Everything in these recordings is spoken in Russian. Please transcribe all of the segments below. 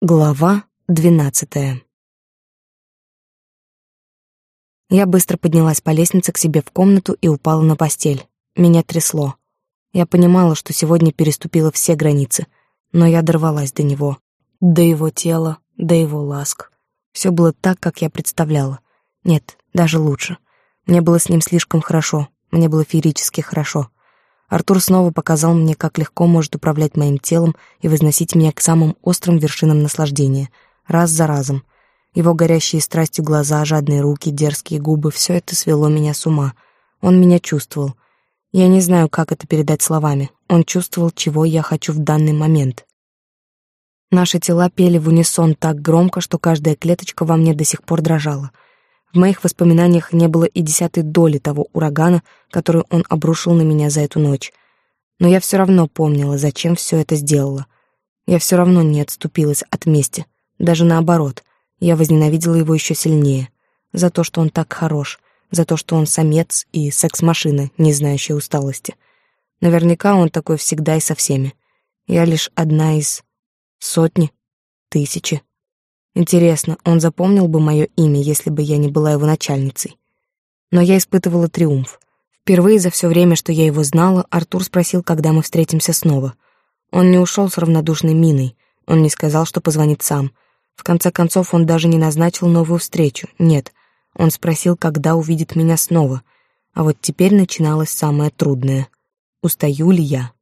Глава двенадцатая Я быстро поднялась по лестнице к себе в комнату и упала на постель. Меня трясло. Я понимала, что сегодня переступила все границы, но я дорвалась до него, до его тела, до его ласк. Все было так, как я представляла. Нет, даже лучше. Мне было с ним слишком хорошо, мне было феерически хорошо. Артур снова показал мне, как легко может управлять моим телом и возносить меня к самым острым вершинам наслаждения, раз за разом. Его горящие страстью глаза, жадные руки, дерзкие губы — все это свело меня с ума. Он меня чувствовал. Я не знаю, как это передать словами. Он чувствовал, чего я хочу в данный момент. Наши тела пели в унисон так громко, что каждая клеточка во мне до сих пор дрожала — в моих воспоминаниях не было и десятой доли того урагана, который он обрушил на меня за эту ночь. Но я все равно помнила, зачем все это сделала. Я все равно не отступилась от мести. Даже наоборот, я возненавидела его еще сильнее. За то, что он так хорош, за то, что он самец и секс-машина, не знающая усталости. Наверняка он такой всегда и со всеми. Я лишь одна из сотни, тысячи. Интересно, он запомнил бы мое имя, если бы я не была его начальницей. Но я испытывала триумф. Впервые за все время, что я его знала, Артур спросил, когда мы встретимся снова. Он не ушел с равнодушной миной, он не сказал, что позвонит сам. В конце концов, он даже не назначил новую встречу. Нет, он спросил, когда увидит меня снова. А вот теперь начиналось самое трудное. Устаю ли я?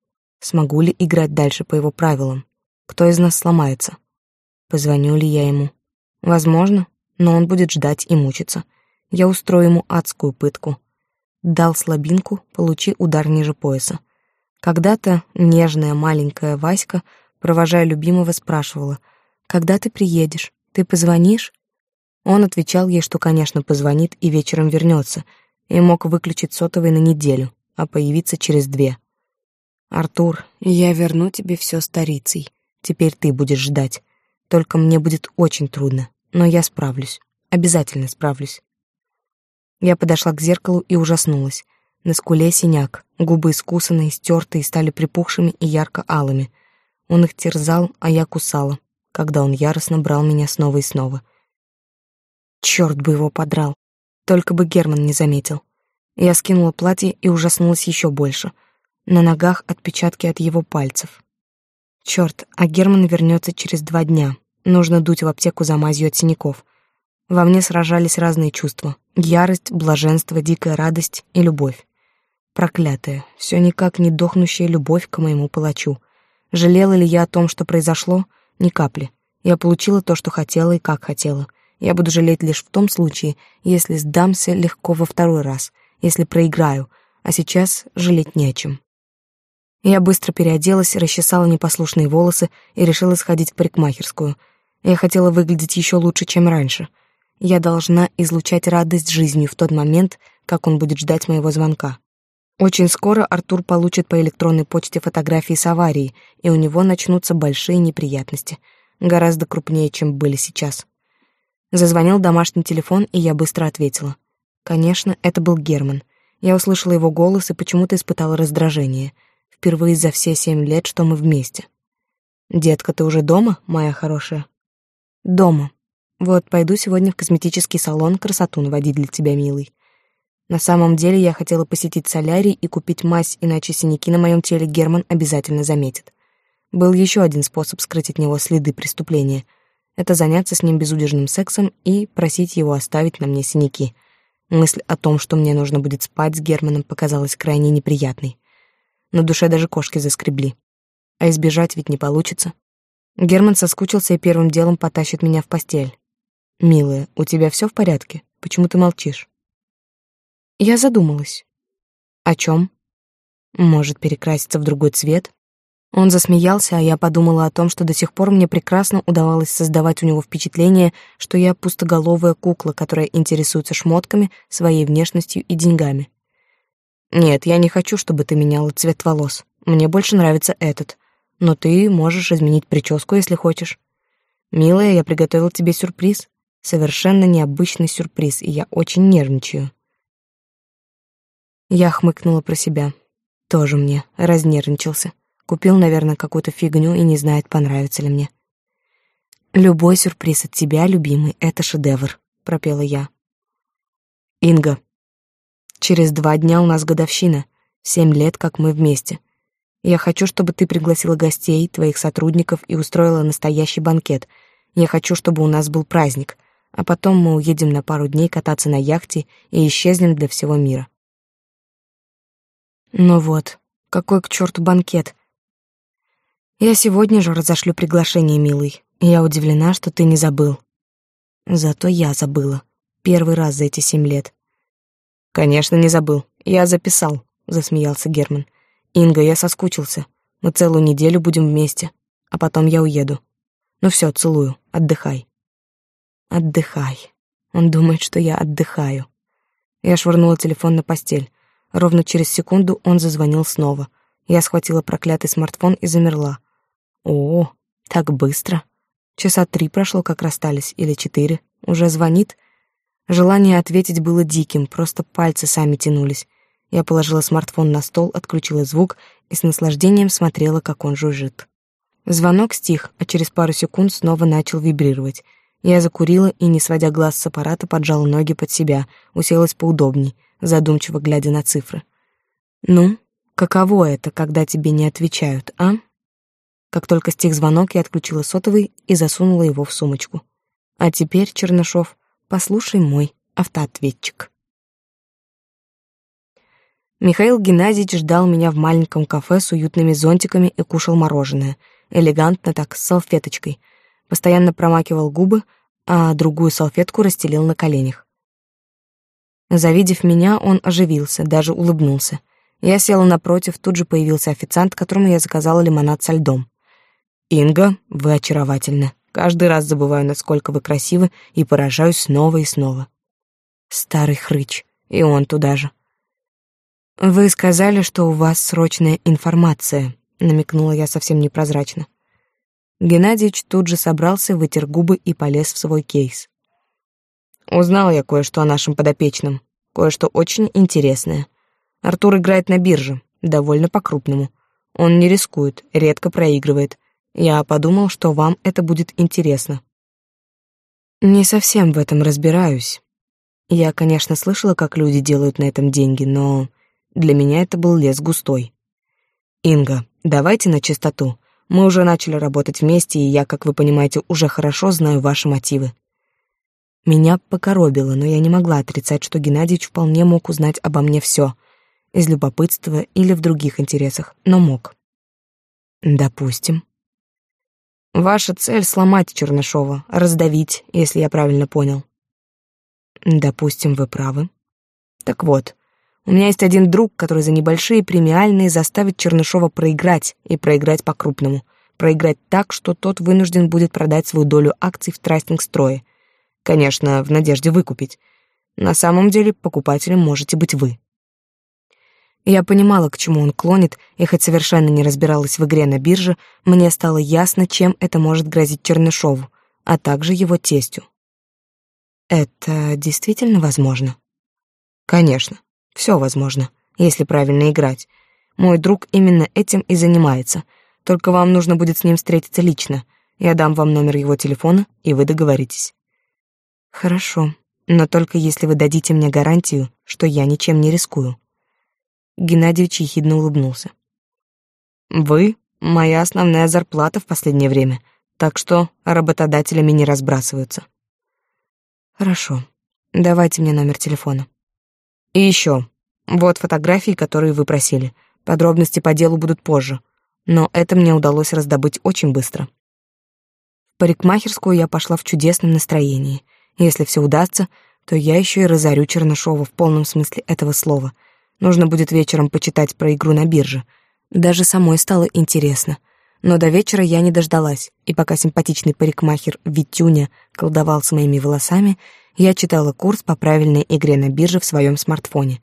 Смогу ли играть дальше по его правилам? Кто из нас сломается? Позвоню ли я ему? Возможно, но он будет ждать и мучиться. Я устрою ему адскую пытку. Дал слабинку, получи удар ниже пояса. Когда-то нежная маленькая Васька, провожая любимого, спрашивала, «Когда ты приедешь? Ты позвонишь?» Он отвечал ей, что, конечно, позвонит и вечером вернется, и мог выключить сотовый на неделю, а появиться через две. «Артур, я верну тебе все старицей. Теперь ты будешь ждать. Только мне будет очень трудно, но я справлюсь. Обязательно справлюсь. Я подошла к зеркалу и ужаснулась. На скуле синяк, губы искусанные, стертые, стали припухшими и ярко-алыми. Он их терзал, а я кусала, когда он яростно брал меня снова и снова. Черт бы его подрал. Только бы Герман не заметил. Я скинула платье и ужаснулась еще больше. На ногах отпечатки от его пальцев. Черт, а Герман вернется через два дня. Нужно дуть в аптеку за мазью от синяков. Во мне сражались разные чувства. Ярость, блаженство, дикая радость и любовь. Проклятая, все никак не дохнущая любовь к моему палачу. Жалела ли я о том, что произошло? Ни капли. Я получила то, что хотела и как хотела. Я буду жалеть лишь в том случае, если сдамся легко во второй раз, если проиграю, а сейчас жалеть не о чем. Я быстро переоделась, расчесала непослушные волосы и решила сходить в парикмахерскую. Я хотела выглядеть еще лучше, чем раньше. Я должна излучать радость жизнью в тот момент, как он будет ждать моего звонка. Очень скоро Артур получит по электронной почте фотографии с аварии, и у него начнутся большие неприятности, гораздо крупнее, чем были сейчас. Зазвонил домашний телефон, и я быстро ответила. Конечно, это был Герман. Я услышала его голос и почему-то испытала раздражение — Впервые за все семь лет, что мы вместе. Детка, ты уже дома, моя хорошая? Дома. Вот пойду сегодня в косметический салон красоту наводить для тебя, милый. На самом деле я хотела посетить солярий и купить мазь, иначе синяки на моем теле Герман обязательно заметит. Был еще один способ скрыть от него следы преступления. Это заняться с ним безудержным сексом и просить его оставить на мне синяки. Мысль о том, что мне нужно будет спать с Германом, показалась крайне неприятной. На душе даже кошки заскребли. А избежать ведь не получится. Герман соскучился и первым делом потащит меня в постель. «Милая, у тебя все в порядке? Почему ты молчишь?» Я задумалась. «О чем? Может, перекраситься в другой цвет?» Он засмеялся, а я подумала о том, что до сих пор мне прекрасно удавалось создавать у него впечатление, что я пустоголовая кукла, которая интересуется шмотками, своей внешностью и деньгами. Нет, я не хочу, чтобы ты меняла цвет волос. Мне больше нравится этот. Но ты можешь изменить прическу, если хочешь. Милая, я приготовил тебе сюрприз. Совершенно необычный сюрприз, и я очень нервничаю. Я хмыкнула про себя. Тоже мне разнервничался. Купил, наверное, какую-то фигню и не знает, понравится ли мне. «Любой сюрприз от тебя, любимый, — это шедевр», — пропела я. «Инга, через два дня у нас годовщина, семь лет, как мы вместе. Я хочу, чтобы ты пригласила гостей, твоих сотрудников и устроила настоящий банкет. Я хочу, чтобы у нас был праздник, а потом мы уедем на пару дней кататься на яхте и исчезнем для всего мира». Ну вот, какой к черту банкет? Я сегодня же разошлю приглашение, милый. Я удивлена, что ты не забыл. Зато я забыла. Первый раз за эти семь лет. Конечно, не забыл. Я записал, засмеялся Герман. Инга, я соскучился. Мы целую неделю будем вместе, а потом я уеду. Ну все, целую. Отдыхай. Отдыхай. Он думает, что я отдыхаю. Я швырнула телефон на постель. Ровно через секунду он зазвонил снова. Я схватила проклятый смартфон и замерла. О, так быстро. Часа три прошло, как расстались, или четыре. Уже звонит. Желание ответить было диким, просто пальцы сами тянулись. Я положила смартфон на стол, отключила звук и с наслаждением смотрела, как он жужжит. Звонок стих, а через пару секунд снова начал вибрировать. Я закурила и, не сводя глаз с аппарата, поджала ноги под себя, уселась поудобней, задумчиво глядя на цифры. «Ну, каково это, когда тебе не отвечают, а?» Как только стих звонок, я отключила сотовый и засунула его в сумочку. А теперь, Чернышов, послушай мой автоответчик. Михаил Геннадьевич ждал меня в маленьком кафе с уютными зонтиками и кушал мороженое. Элегантно так, с салфеточкой. Постоянно промакивал губы, а другую салфетку расстелил на коленях. Завидев меня, он оживился, даже улыбнулся. Я села напротив, тут же появился официант, которому я заказала лимонад со льдом. «Инга, вы очаровательны. Каждый раз забываю, насколько вы красивы, и поражаюсь снова и снова». Старый хрыч, и он туда же. «Вы сказали, что у вас срочная информация», — намекнула я совсем непрозрачно. Геннадьевич тут же собрался, вытер губы и полез в свой кейс. Узнал я кое-что о нашем подопечном, кое-что очень интересное. Артур играет на бирже, довольно по-крупному. Он не рискует, редко проигрывает. Я подумал, что вам это будет интересно. Не совсем в этом разбираюсь. Я, конечно, слышала, как люди делают на этом деньги, но для меня это был лес густой. Инга, давайте на чистоту. Мы уже начали работать вместе, и я, как вы понимаете, уже хорошо знаю ваши мотивы. Меня покоробило, но я не могла отрицать, что Геннадьевич вполне мог узнать обо мне все, из любопытства или в других интересах, но мог. Допустим. Ваша цель — сломать Чернышова, раздавить, если я правильно понял. Допустим, вы правы. Так вот, у меня есть один друг, который за небольшие премиальные заставит Чернышова проиграть, и проиграть по-крупному. Проиграть так, что тот вынужден будет продать свою долю акций в трастинг-строе. Конечно, в надежде выкупить. На самом деле покупателем можете быть вы. Я понимала, к чему он клонит, и хоть совершенно не разбиралась в игре на бирже, мне стало ясно, чем это может грозить Чернышову, а также его тестю. Это действительно возможно? Конечно. Все возможно, если правильно играть. Мой друг именно этим и занимается. Только вам нужно будет с ним встретиться лично. Я дам вам номер его телефона, и вы договоритесь. Хорошо, но только если вы дадите мне гарантию, что я ничем не рискую. Геннадьевич ехидно улыбнулся. Вы — моя основная зарплата в последнее время, так что работодателями не разбрасываются. Хорошо, давайте мне номер телефона. И еще. Вот фотографии, которые вы просили. Подробности по делу будут позже. Но это мне удалось раздобыть очень быстро. В парикмахерскую я пошла в чудесном настроении. Если все удастся, то я еще и разорю Чернышова в полном смысле этого слова. Нужно будет вечером почитать про игру на бирже. Даже самой стало интересно. Но до вечера я не дождалась, и пока симпатичный парикмахер Витюня колдовал с моими волосами, я читала курс по правильной игре на бирже в своем смартфоне.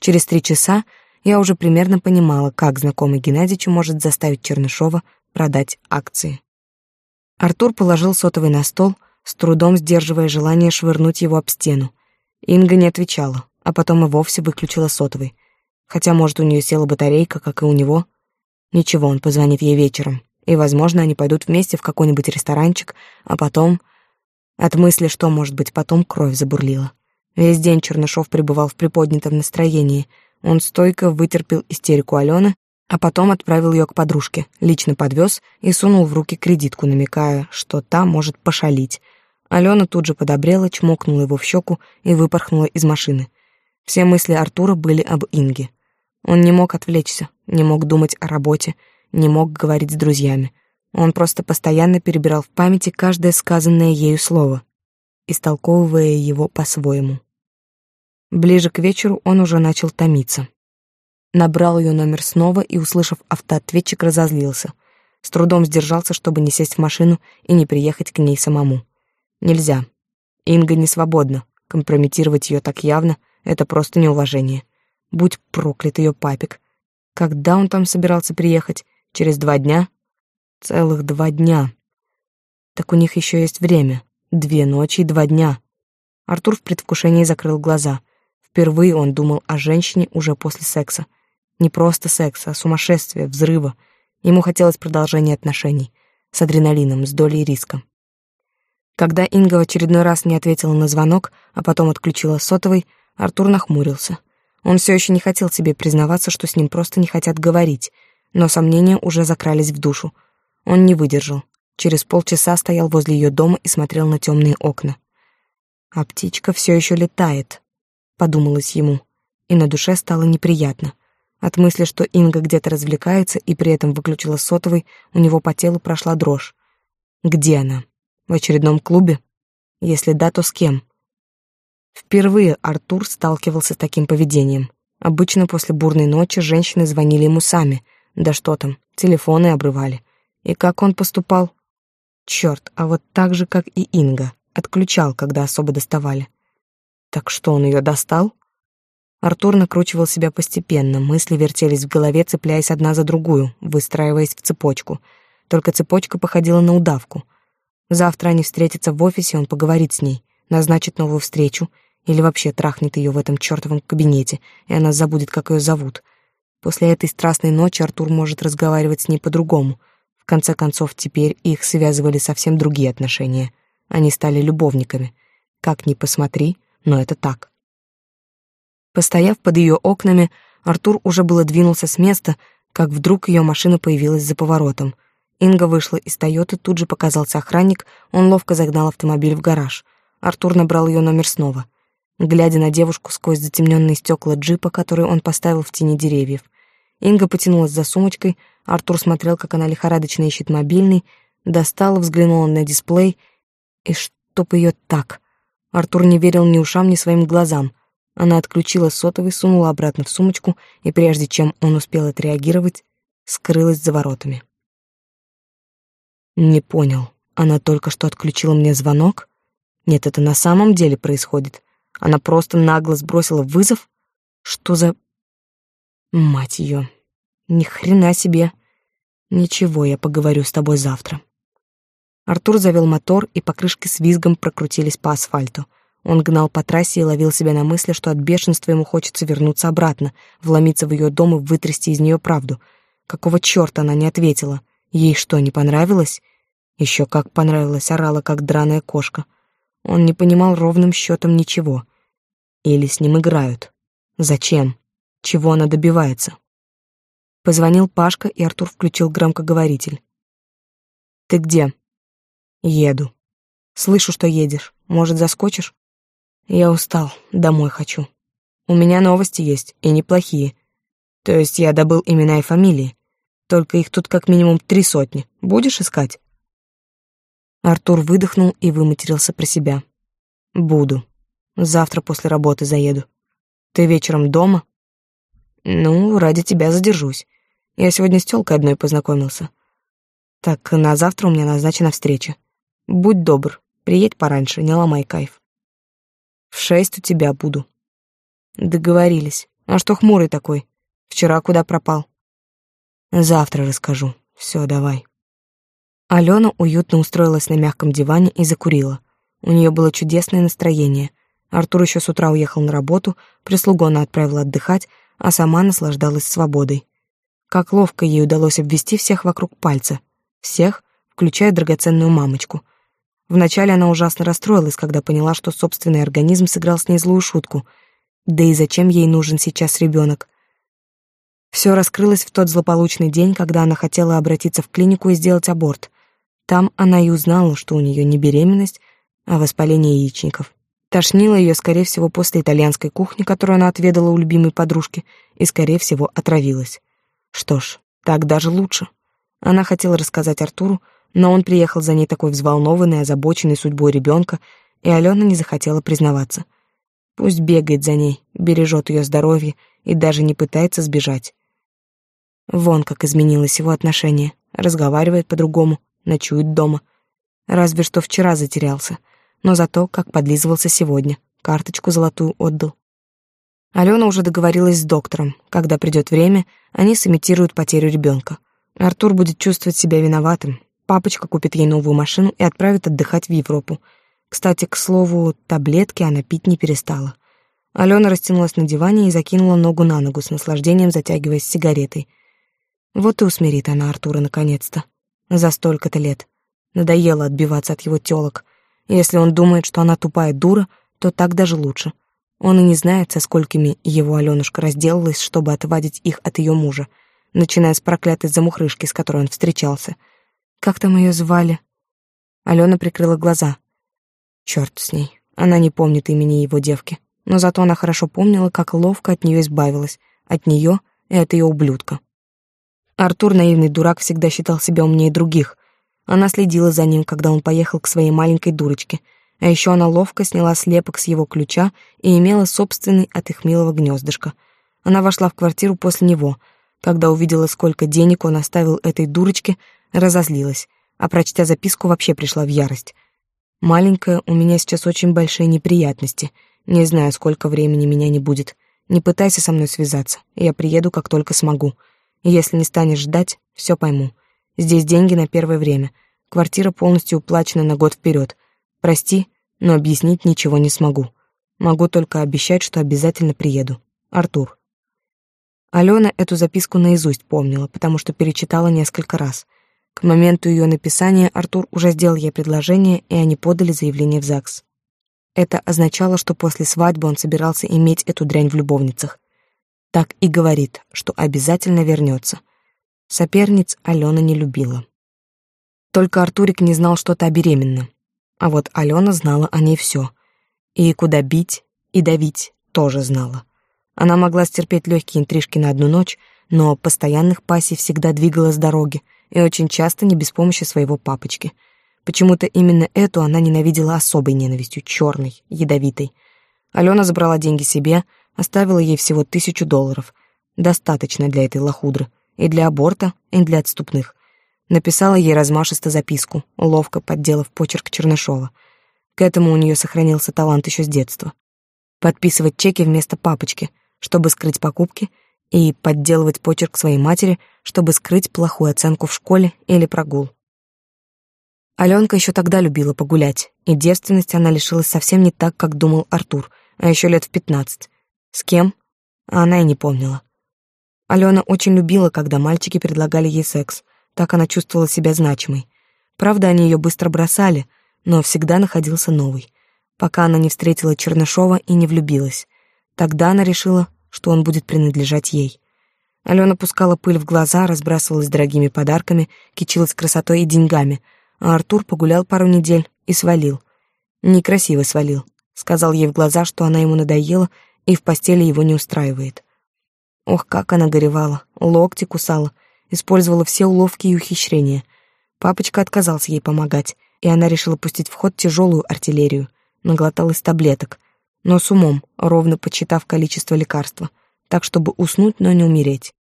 Через три часа я уже примерно понимала, как знакомый Геннадьевичу может заставить Чернышова продать акции. Артур положил сотовый на стол, с трудом сдерживая желание швырнуть его об стену. Инга не отвечала, а потом и вовсе выключила сотовый. Хотя, может, у нее села батарейка, как и у него. Ничего, он позвонит ей вечером. И, возможно, они пойдут вместе в какой-нибудь ресторанчик, а потом... От мысли, что, может быть, потом кровь забурлила. Весь день Чернышов пребывал в приподнятом настроении. Он стойко вытерпел истерику Алены, а потом отправил ее к подружке, лично подвез и сунул в руки кредитку, намекая, что та может пошалить. Алена тут же подобрела, чмокнула его в щеку и выпорхнула из машины. Все мысли Артура были об Инге. Он не мог отвлечься, не мог думать о работе, не мог говорить с друзьями. Он просто постоянно перебирал в памяти каждое сказанное ею слово, истолковывая его по-своему. Ближе к вечеру он уже начал томиться. Набрал ее номер снова и, услышав автоответчик, разозлился. С трудом сдержался, чтобы не сесть в машину и не приехать к ней самому. Нельзя. Инга не свободна. Компрометировать ее так явно — это просто неуважение. Будь проклят ее папик. Когда он там собирался приехать? Через два дня? Целых два дня. Так у них еще есть время. Две ночи и два дня. Артур в предвкушении закрыл глаза — Впервые он думал о женщине уже после секса. Не просто секса, а сумасшествия, взрыва. Ему хотелось продолжения отношений. С адреналином, с долей риска. Когда Инга в очередной раз не ответила на звонок, а потом отключила сотовый, Артур нахмурился. Он все еще не хотел себе признаваться, что с ним просто не хотят говорить, но сомнения уже закрались в душу. Он не выдержал. Через полчаса стоял возле ее дома и смотрел на темные окна. А птичка все еще летает подумалось ему, и на душе стало неприятно. От мысли, что Инга где-то развлекается и при этом выключила сотовый, у него по телу прошла дрожь. Где она? В очередном клубе? Если да, то с кем? Впервые Артур сталкивался с таким поведением. Обычно после бурной ночи женщины звонили ему сами. Да что там, телефоны обрывали. И как он поступал? Черт, а вот так же, как и Инга. Отключал, когда особо доставали. Так что он ее достал? Артур накручивал себя постепенно, мысли вертелись в голове, цепляясь одна за другую, выстраиваясь в цепочку. Только цепочка походила на удавку. Завтра они встретятся в офисе, он поговорит с ней, назначит новую встречу или вообще трахнет ее в этом чертовом кабинете, и она забудет, как ее зовут. После этой страстной ночи Артур может разговаривать с ней по-другому. В конце концов, теперь их связывали совсем другие отношения. Они стали любовниками. Как ни посмотри, но это так. Постояв под ее окнами, Артур уже было двинулся с места, как вдруг ее машина появилась за поворотом. Инга вышла из «Тойоты», тут же показался охранник, он ловко загнал автомобиль в гараж. Артур набрал ее номер снова. Глядя на девушку сквозь затемненные стекла джипа, который он поставил в тени деревьев. Инга потянулась за сумочкой, Артур смотрел, как она лихорадочно ищет мобильный, достала, взглянула на дисплей, и чтоб ее так. Артур не верил ни ушам, ни своим глазам. Она отключила сотовый, сунула обратно в сумочку, и прежде чем он успел отреагировать, скрылась за воротами. Не понял. Она только что отключила мне звонок? Нет, это на самом деле происходит. Она просто нагло сбросила вызов? Что за... Мать ее. Ни хрена себе. Ничего, я поговорю с тобой завтра. Артур завел мотор, и покрышки с визгом прокрутились по асфальту. Он гнал по трассе и ловил себя на мысли, что от бешенства ему хочется вернуться обратно, вломиться в ее дом и вытрясти из нее правду. Какого черта она не ответила? Ей что, не понравилось? Еще как понравилось, орала, как драная кошка. Он не понимал ровным счетом ничего. Или с ним играют. Зачем? Чего она добивается? Позвонил Пашка, и Артур включил громкоговоритель. «Ты где?» Еду. Слышу, что едешь. Может, заскочишь? Я устал, домой хочу. У меня новости есть, и неплохие. То есть я добыл имена и фамилии. Только их тут как минимум три сотни. Будешь искать? Артур выдохнул и выматерился про себя. Буду. Завтра после работы заеду. Ты вечером дома? Ну, ради тебя задержусь. Я сегодня с тёлкой одной познакомился. Так на завтра у меня назначена встреча. Будь добр, приедь пораньше, не ломай кайф. В шесть у тебя буду. Договорились. А что хмурый такой? Вчера куда пропал? Завтра расскажу. Все, давай. Алена уютно устроилась на мягком диване и закурила. У нее было чудесное настроение. Артур еще с утра уехал на работу, прислугу она отправила отдыхать, а сама наслаждалась свободой. Как ловко ей удалось обвести всех вокруг пальца. Всех, включая драгоценную мамочку. Вначале она ужасно расстроилась, когда поняла, что собственный организм сыграл с ней злую шутку. Да и зачем ей нужен сейчас ребенок? Все раскрылось в тот злополучный день, когда она хотела обратиться в клинику и сделать аборт. Там она и узнала, что у нее не беременность, а воспаление яичников. Тошнило ее, скорее всего, после итальянской кухни, которую она отведала у любимой подружки, и, скорее всего, отравилась. Что ж, так даже лучше. Она хотела рассказать Артуру, но он приехал за ней такой взволнованный, озабоченный судьбой ребенка, и Алена не захотела признаваться. Пусть бегает за ней, бережет ее здоровье и даже не пытается сбежать. Вон как изменилось его отношение. Разговаривает по-другому, ночует дома. Разве что вчера затерялся, но зато как подлизывался сегодня, карточку золотую отдал. Алена уже договорилась с доктором. Когда придет время, они сымитируют потерю ребенка. Артур будет чувствовать себя виноватым. Папочка купит ей новую машину и отправит отдыхать в Европу. Кстати, к слову, таблетки она пить не перестала. Алена растянулась на диване и закинула ногу на ногу, с наслаждением затягиваясь сигаретой. Вот и усмирит она Артура наконец-то. За столько-то лет. Надоело отбиваться от его тёлок. Если он думает, что она тупая дура, то так даже лучше. Он и не знает, со сколькими его Алёнушка разделалась, чтобы отвадить их от её мужа, начиная с проклятой замухрышки, с которой он встречался. Как там её звали? Алена прикрыла глаза. Чёрт с ней. Она не помнит имени его девки. Но зато она хорошо помнила, как ловко от неё избавилась. От неё и от её ублюдка. Артур, наивный дурак, всегда считал себя умнее других. Она следила за ним, когда он поехал к своей маленькой дурочке. А еще она ловко сняла слепок с его ключа и имела собственный от их милого гнездышка. Она вошла в квартиру после него. Когда увидела, сколько денег он оставил этой дурочке, разозлилась, а прочтя записку, вообще пришла в ярость. «Маленькая, у меня сейчас очень большие неприятности. Не знаю, сколько времени меня не будет. Не пытайся со мной связаться. Я приеду, как только смогу. Если не станешь ждать, все пойму. Здесь деньги на первое время. Квартира полностью уплачена на год вперед. Прости, но объяснить ничего не смогу. Могу только обещать, что обязательно приеду. Артур. Алена эту записку наизусть помнила, потому что перечитала несколько раз. К моменту ее написания Артур уже сделал ей предложение, и они подали заявление в ЗАГС. Это означало, что после свадьбы он собирался иметь эту дрянь в любовницах так и говорит, что обязательно вернется. Соперниц Алена не любила. Только Артурик не знал, что та беременна. А вот Алена знала о ней все. И куда бить, и давить тоже знала. Она могла стерпеть легкие интрижки на одну ночь, но постоянных пассий всегда двигала с дороги, и очень часто не без помощи своего папочки. Почему-то именно эту она ненавидела особой ненавистью, черной, ядовитой. Алена забрала деньги себе, Оставила ей всего тысячу долларов. Достаточно для этой лохудры. И для аборта, и для отступных. Написала ей размашисто записку, ловко подделав почерк Чернышова. К этому у нее сохранился талант еще с детства. Подписывать чеки вместо папочки, чтобы скрыть покупки, и подделывать почерк своей матери, чтобы скрыть плохую оценку в школе или прогул. Аленка еще тогда любила погулять, и девственность она лишилась совсем не так, как думал Артур, а еще лет в пятнадцать. С кем? Она и не помнила. Алена очень любила, когда мальчики предлагали ей секс. Так она чувствовала себя значимой. Правда, они ее быстро бросали, но всегда находился новый. Пока она не встретила Чернышова и не влюбилась. Тогда она решила, что он будет принадлежать ей. Алена пускала пыль в глаза, разбрасывалась дорогими подарками, кичилась красотой и деньгами, а Артур погулял пару недель и свалил. Некрасиво свалил. Сказал ей в глаза, что она ему надоела и в постели его не устраивает. Ох, как она горевала, локти кусала, использовала все уловки и ухищрения. Папочка отказался ей помогать, и она решила пустить в ход тяжелую артиллерию, наглоталась таблеток, но с умом, ровно подсчитав количество лекарства, так, чтобы уснуть, но не умереть.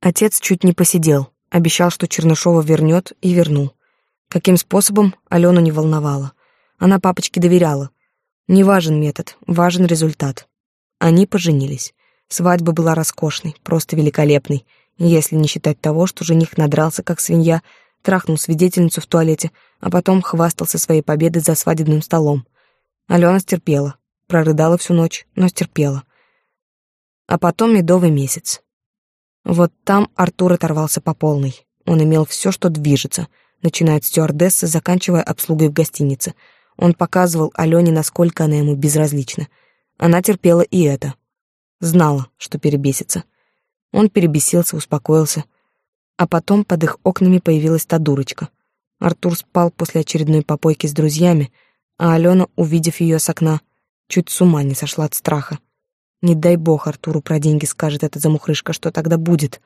Отец чуть не посидел, обещал, что Чернышова вернет, и вернул. Каким способом, Алену не волновало. Она папочке доверяла. Не важен метод, важен результат. Они поженились. Свадьба была роскошной, просто великолепной, если не считать того, что жених надрался, как свинья, трахнул свидетельницу в туалете, а потом хвастался своей победой за свадебным столом. Алена стерпела, прорыдала всю ночь, но стерпела. А потом медовый месяц. Вот там Артур оторвался по полной. Он имел все, что движется, начиная от стюардессы, заканчивая обслугой в гостинице. Он показывал Алене, насколько она ему безразлична. Она терпела и это. Знала, что перебесится. Он перебесился, успокоился. А потом под их окнами появилась та дурочка. Артур спал после очередной попойки с друзьями, а Алена, увидев ее с окна, чуть с ума не сошла от страха. Не дай бог Артуру про деньги скажет эта замухрышка, что тогда будет.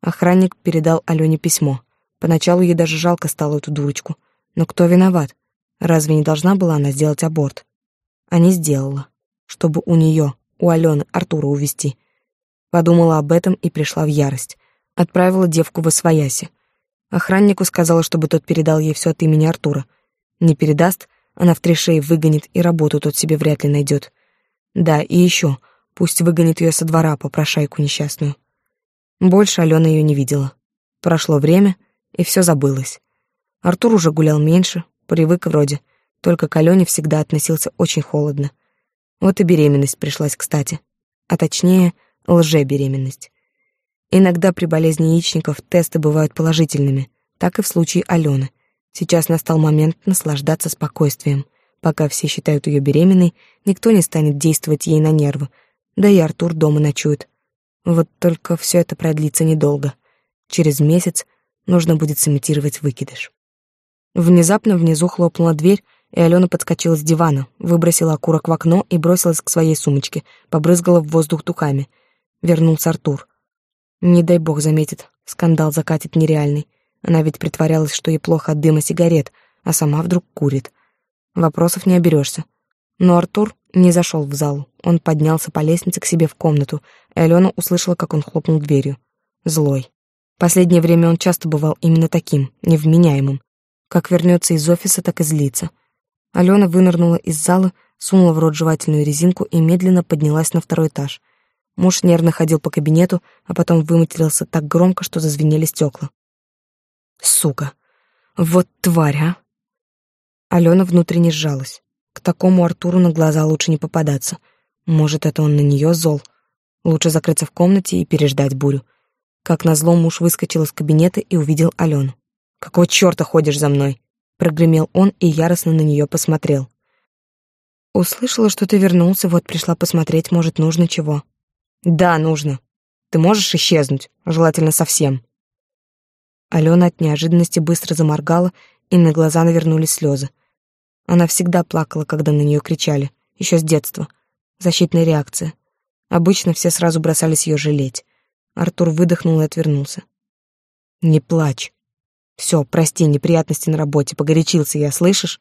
Охранник передал Алене письмо. Поначалу ей даже жалко стало эту дурочку. Но кто виноват? Разве не должна была она сделать аборт? А не сделала. Чтобы у нее, у Алены, Артура увести. Подумала об этом и пришла в ярость. Отправила девку в Освояси. Охраннику сказала, чтобы тот передал ей все от имени Артура. Не передаст, она в три шеи выгонит и работу тот себе вряд ли найдет. Да, и еще, Пусть выгонит ее со двора, попрошайку несчастную. Больше Алена ее не видела. Прошло время, и все забылось. Артур уже гулял меньше, привык вроде, только к Алене всегда относился очень холодно. Вот и беременность пришлась кстати. А точнее, лжебеременность. Иногда при болезни яичников тесты бывают положительными, так и в случае Алены. Сейчас настал момент наслаждаться спокойствием. Пока все считают ее беременной, никто не станет действовать ей на нервы, да и Артур дома ночует. Вот только все это продлится недолго. Через месяц нужно будет сымитировать выкидыш. Внезапно внизу хлопнула дверь, и Алена подскочила с дивана, выбросила окурок в окно и бросилась к своей сумочке, побрызгала в воздух духами. Вернулся Артур. Не дай бог заметит, скандал закатит нереальный. Она ведь притворялась, что ей плохо от дыма сигарет, а сама вдруг курит. Вопросов не оберешься. Но Артур не зашел в зал. Он поднялся по лестнице к себе в комнату, и Алена услышала, как он хлопнул дверью. Злой. Последнее время он часто бывал именно таким, невменяемым. Как вернется из офиса, так и злится. Алена вынырнула из зала, сунула в рот жевательную резинку и медленно поднялась на второй этаж. Муж нервно ходил по кабинету, а потом выматерился так громко, что зазвенели стекла. «Сука! Вот тварь, а!» Алена внутренне сжалась. К такому Артуру на глаза лучше не попадаться. Может, это он на нее зол. Лучше закрыться в комнате и переждать бурю. Как назло, муж выскочил из кабинета и увидел Алену. «Какого черта ходишь за мной?» Прогремел он и яростно на нее посмотрел. «Услышала, что ты вернулся, вот пришла посмотреть, может, нужно чего». «Да, нужно. Ты можешь исчезнуть, желательно совсем». Алена от неожиданности быстро заморгала, и на глаза навернулись слезы. Она всегда плакала, когда на нее кричали, еще с детства. Защитная реакция. Обычно все сразу бросались ее жалеть. Артур выдохнул и отвернулся. «Не плачь. Все, прости, неприятности на работе, погорячился я, слышишь?»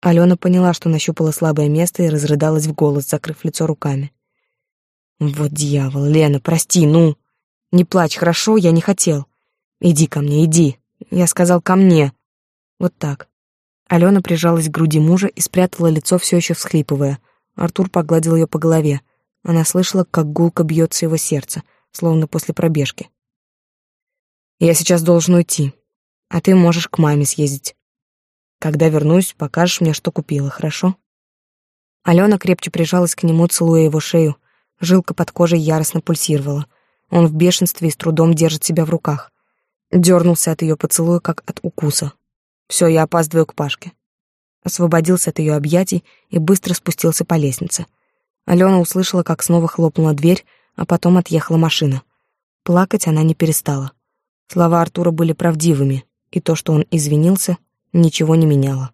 Алена поняла, что нащупала слабое место и разрыдалась в голос, закрыв лицо руками. «Вот дьявол, Лена, прости, ну! Не плачь, хорошо, я не хотел. Иди ко мне, иди. Я сказал ко мне. Вот так. Алена прижалась к груди мужа и спрятала лицо, все еще всхлипывая. Артур погладил ее по голове. Она слышала, как гулко бьется его сердце, словно после пробежки. «Я сейчас должен уйти, а ты можешь к маме съездить. Когда вернусь, покажешь мне, что купила, хорошо?» Алена крепче прижалась к нему, целуя его шею. Жилка под кожей яростно пульсировала. Он в бешенстве и с трудом держит себя в руках. Дернулся от ее поцелуя, как от укуса. Все, я опаздываю к Пашке. Освободился от ее объятий и быстро спустился по лестнице. Алена услышала, как снова хлопнула дверь, а потом отъехала машина. Плакать она не перестала. Слова Артура были правдивыми, и то, что он извинился, ничего не меняло.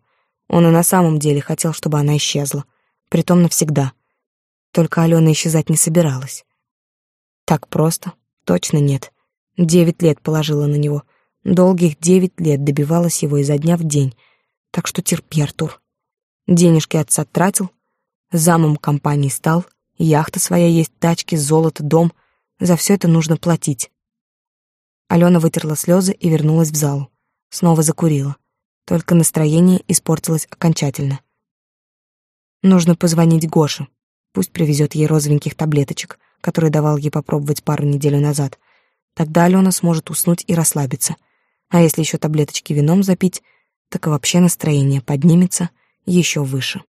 Он и на самом деле хотел, чтобы она исчезла, притом навсегда. Только Алена исчезать не собиралась. Так просто? Точно нет. Девять лет положила на него, Долгих девять лет добивалась его изо дня в день. Так что терпи, Артур. Денежки отца тратил, замом компании стал, яхта своя есть, тачки, золото, дом. За все это нужно платить. Алена вытерла слезы и вернулась в зал. Снова закурила. Только настроение испортилось окончательно. Нужно позвонить Гоше. Пусть привезет ей розовеньких таблеточек, которые давал ей попробовать пару недель назад. Тогда Алена сможет уснуть и расслабиться — а если еще таблеточки вином запить, так и вообще настроение поднимется еще выше.